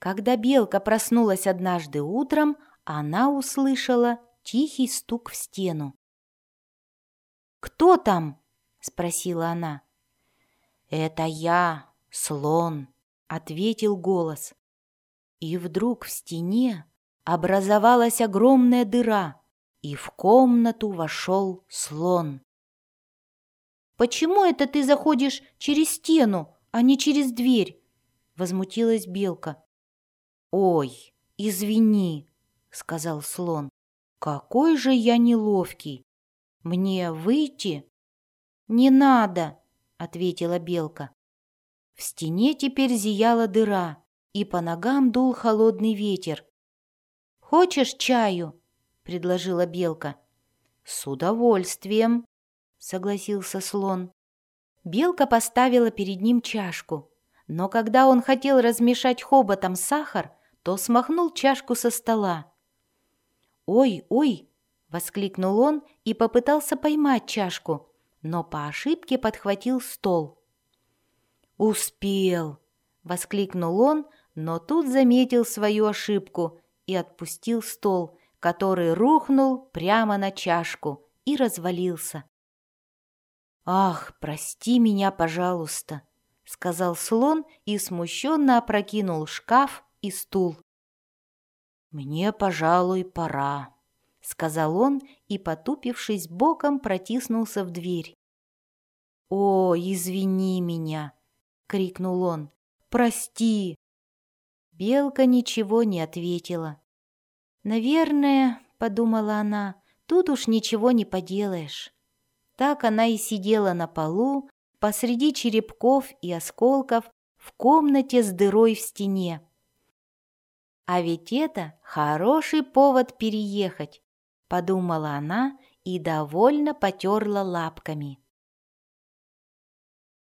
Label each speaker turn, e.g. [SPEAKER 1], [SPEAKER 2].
[SPEAKER 1] Когда белка проснулась однажды утром, она услышала тихий стук в стену. «Кто там?» — спросила она. «Это я, слон», — ответил голос. И вдруг в стене образовалась огромная дыра, и в комнату вошел слон. «Почему это ты заходишь через стену, а не через дверь?» — возмутилась белка. «Ой, извини», — сказал слон, — «какой же я неловкий! Мне выйти?» «Не надо», — ответила белка. В стене теперь зияла дыра, и по ногам дул холодный ветер. «Хочешь чаю?» — предложила белка. «С удовольствием», — согласился слон. Белка поставила перед ним чашку, но когда он хотел размешать хоботом сахар, то смахнул чашку со стола. «Ой, ой!» — воскликнул он и попытался поймать чашку, но по ошибке подхватил стол. «Успел!» — воскликнул он, но тут заметил свою ошибку и отпустил стол, который рухнул прямо на чашку и развалился. «Ах, прости меня, пожалуйста!» — сказал слон и смущенно опрокинул шкаф и стул. «Мне, пожалуй, пора», — сказал он и, потупившись боком, протиснулся в дверь. «О, извини меня!» — крикнул он. «Прости!» Белка ничего не ответила. «Наверное, — подумала она, — тут уж ничего не поделаешь». Так она и сидела на полу, посреди черепков и осколков, в комнате с дырой в стене. А ведь это хороший повод переехать, подумала она и довольно потерла лапками.